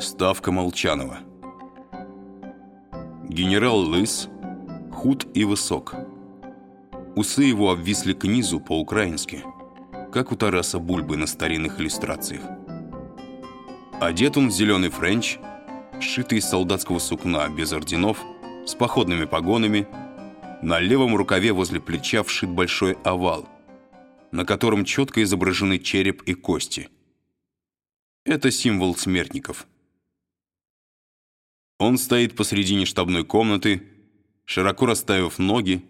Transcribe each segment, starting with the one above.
Ставка Молчанова Генерал лыс, худ и высок. Усы его обвисли к низу по-украински, как у Тараса Бульбы на старинных иллюстрациях. Одет он в зеленый френч, сшитый из солдатского сукна, без орденов, с походными погонами. На левом рукаве возле плеча вшит большой овал, на котором четко изображены череп и кости. Это символ смертников – он стоит посредине штабной комнаты, широко расставив ноги,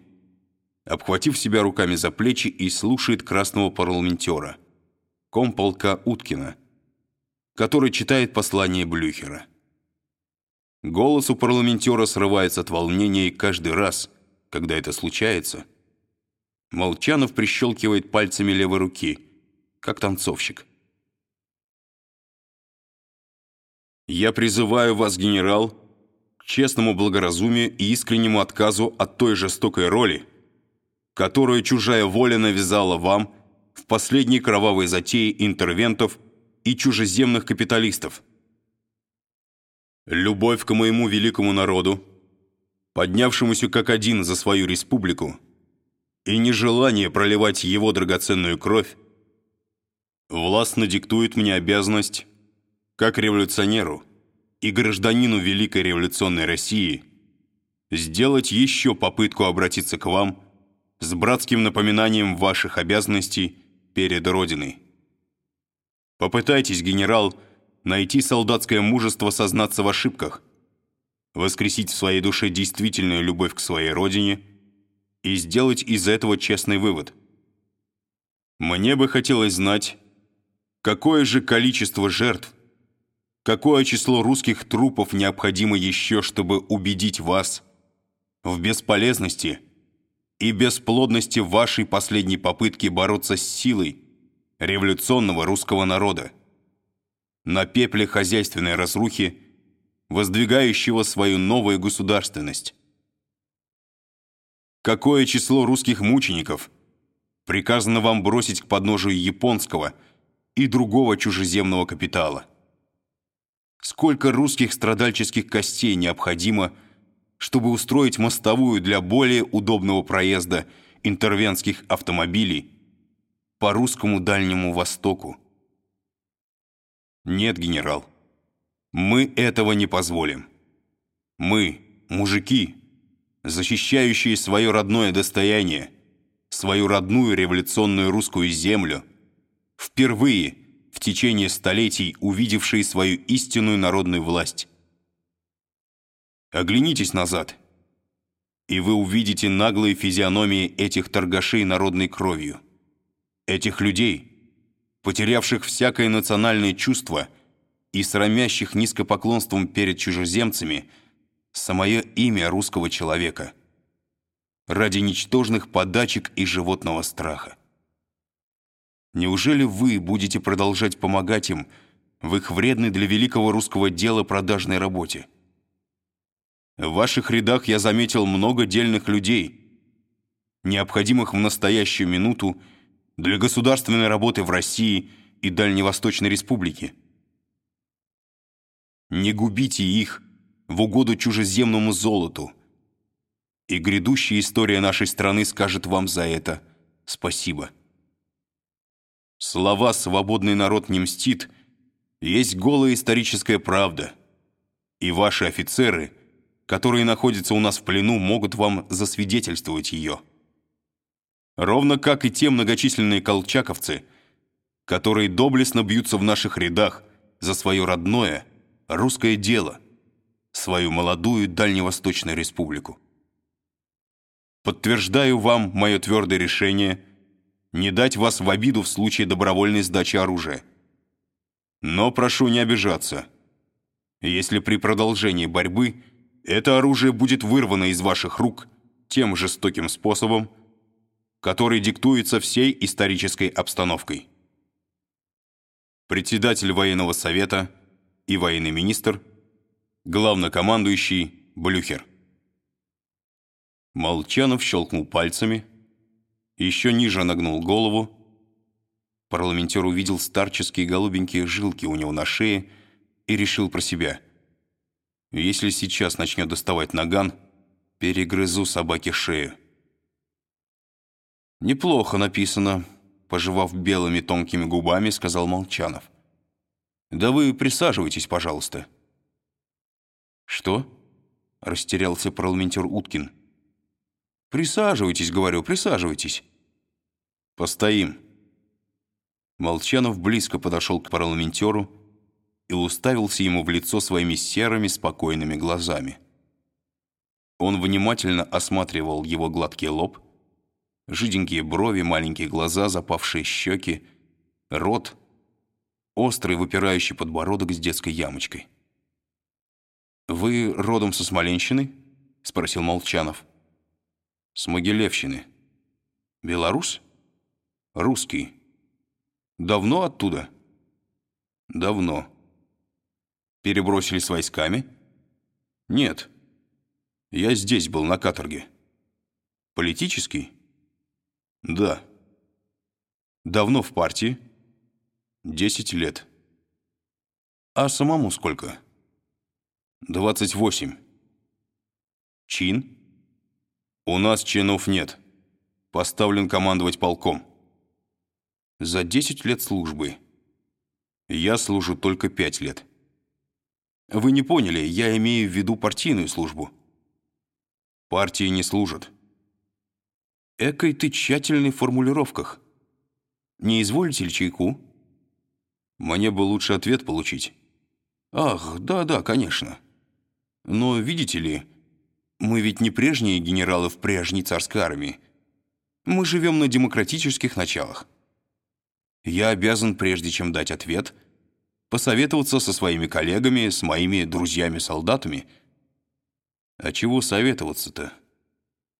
обхватив себя руками за плечи и слушает красного парламентера, комполка Уткина, который читает послание Блюхера. Голос у парламентера срывается от волнения, и каждый раз, когда это случается, Молчанов прищелкивает пальцами левой руки, как танцовщик. «Я призываю вас, генерал», честному благоразумию и искреннему отказу от той жестокой роли, которую чужая воля навязала вам в последней кровавой затее интервентов и чужеземных капиталистов. Любовь к моему великому народу, поднявшемуся как один за свою республику, и нежелание проливать его драгоценную кровь, властно диктует мне обязанность, как революционеру, и гражданину Великой революционной России сделать еще попытку обратиться к вам с братским напоминанием ваших обязанностей перед Родиной. Попытайтесь, генерал, найти солдатское мужество сознаться в ошибках, воскресить в своей душе действительную любовь к своей Родине и сделать из этого честный вывод. Мне бы хотелось знать, какое же количество жертв Какое число русских трупов необходимо еще, чтобы убедить вас в бесполезности и бесплодности вашей последней попытки бороться с силой революционного русского народа? На пепле хозяйственной разрухи, воздвигающего свою новую государственность. Какое число русских мучеников приказано вам бросить к подножию японского и другого чужеземного капитала? Сколько русских страдальческих костей необходимо, чтобы устроить мостовую для более удобного проезда интервенских автомобилей по русскому Дальнему Востоку? Нет, генерал, мы этого не позволим. Мы, мужики, защищающие свое родное достояние, свою родную революционную русскую землю, впервые – в течение столетий увидевшие свою истинную народную власть. Оглянитесь назад, и вы увидите наглые физиономии этих торгашей народной кровью, этих людей, потерявших всякое национальное чувство и срамящих низкопоклонством перед чужеземцами самое имя русского человека ради ничтожных подачек и животного страха. Неужели вы будете продолжать помогать им в их вредной для великого русского дела продажной работе? В ваших рядах я заметил много дельных людей, необходимых в настоящую минуту для государственной работы в России и Дальневосточной Республике. Не губите их в угоду чужеземному золоту, и грядущая история нашей страны скажет вам за это спасибо. Слова «свободный народ не мстит» есть голая историческая правда. И ваши офицеры, которые находятся у нас в плену, могут вам засвидетельствовать ее. Ровно как и те многочисленные колчаковцы, которые доблестно бьются в наших рядах за свое родное, русское дело, свою молодую Дальневосточную республику. Подтверждаю вам мое твердое решение – не дать вас в обиду в случае добровольной сдачи оружия. Но прошу не обижаться. Если при продолжении борьбы это оружие будет вырвано из ваших рук тем жестоким способом, который диктуется всей исторической обстановкой. Председатель военного совета и военный министр, главнокомандующий Блюхер. Молчанов щелкнул пальцами, еще ниже нагнул голову. Парламентер увидел старческие голубенькие жилки у него на шее, и решил про себя. Если сейчас начнет доставать наган, перегрызу собаке шею. «Неплохо написано», — пожевав белыми тонкими губами, сказал Молчанов. «Да вы присаживайтесь, пожалуйста». «Что?» — растерялся парламентер Уткин. «Присаживайтесь, говорю, присаживайтесь». «Постоим». Молчанов близко подошел к парламентеру и уставился ему в лицо своими серыми спокойными глазами. Он внимательно осматривал его гладкий лоб, жиденькие брови, маленькие глаза, запавшие щеки, рот, острый выпирающий подбородок с детской ямочкой. «Вы родом со Смоленщины?» — спросил Молчанов. «С Могилевщины». «Белорус?» «Русский». «Давно оттуда?» «Давно». «Перебросили с войсками?» «Нет. Я здесь был, на каторге». «Политический?» «Да». «Давно в партии?» «Десять лет». «А самому сколько?» «Двадцать восемь». «Чин?» «У нас чинов нет. Поставлен командовать полком». «За десять лет службы. Я служу только пять лет». «Вы не поняли, я имею в виду партийную службу». «Партии не служат». Экой ты тщательный в формулировках. Не изволите ли чайку? Мне бы лучше ответ получить. Ах, да-да, конечно. Но, видите ли, мы ведь не прежние генералы в прежней царской армии. Мы живем на демократических началах. Я обязан, прежде чем дать ответ, посоветоваться со своими коллегами, с моими друзьями-солдатами. А чего советоваться-то?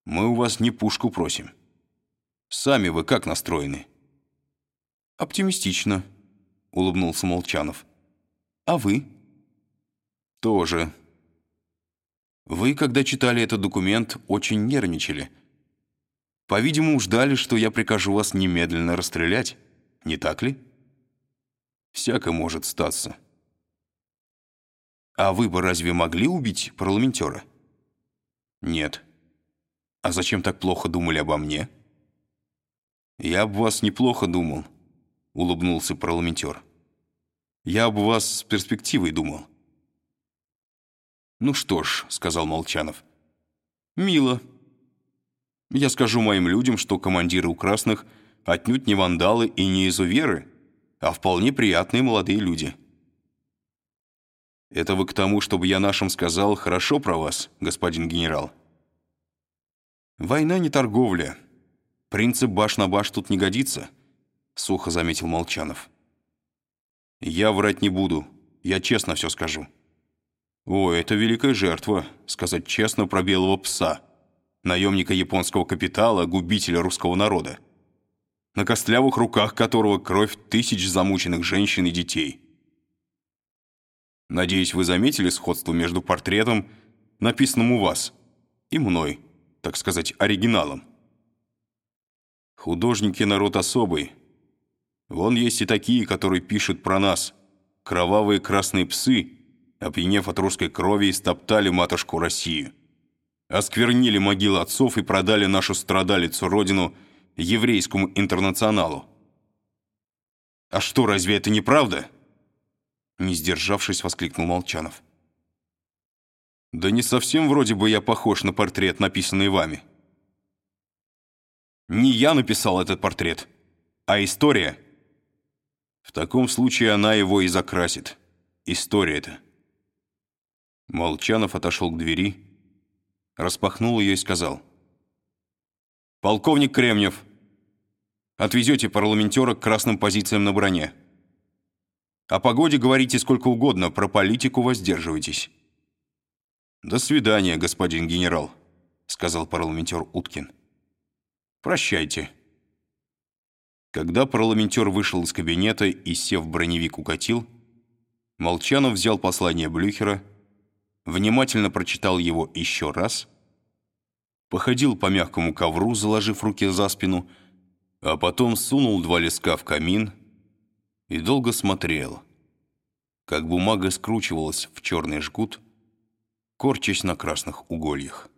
Мы у вас не пушку просим. Сами вы как настроены?» «Оптимистично», — улыбнулся Молчанов. «А вы?» «Тоже». «Вы, когда читали этот документ, очень нервничали. По-видимому, ждали, что я прикажу вас немедленно расстрелять, не так ли?» «Всяко может статься». «А вы бы разве могли убить парламентера?» «Нет». «А зачем так плохо думали обо мне?» «Я об вас неплохо думал», — улыбнулся парламентер. «Я об вас с перспективой думал». «Ну что ж», — сказал Молчанов. «Мило. Я скажу моим людям, что командиры у красных отнюдь не вандалы и не изуверы, а вполне приятные молодые люди». «Это вы к тому, чтобы я нашим сказал хорошо про вас, господин генерал?» «Война не торговля. Принцип баш на баш тут не годится», — сухо заметил Молчанов. «Я врать не буду. Я честно все скажу». «О, это великая жертва, сказать честно про белого пса, наемника японского капитала, губителя русского народа, на костлявых руках которого кровь тысяч замученных женщин и детей». Надеюсь, вы заметили сходство между портретом, написанным у вас, и мной так сказать, оригиналом. Художники народ особый. Вон есть и такие, которые пишут про нас. Кровавые красные псы, опьянев от русской крови, истоптали матушку Россию. Осквернили могилы отцов и продали нашу страдалицу родину еврейскому интернационалу. «А что, разве это не правда?» Не сдержавшись, воскликнул Молчанов. Да не совсем вроде бы я похож на портрет, написанный вами. Не я написал этот портрет, а история. В таком случае она его и закрасит. История это. Молчанов отошел к двери, распахнул ее и сказал. «Полковник Кремнев, отвезете парламентера к красным позициям на броне. О погоде говорите сколько угодно, про политику воздерживайтесь». «До свидания, господин генерал», — сказал парламентер Уткин. «Прощайте». Когда парламентер вышел из кабинета и, сев броневик, укатил, Молчанов взял послание Блюхера, внимательно прочитал его еще раз, походил по мягкому ковру, заложив руки за спину, а потом сунул два леска в камин и долго смотрел — как бумага скручивалась в черный жгут, корчась на красных угольях.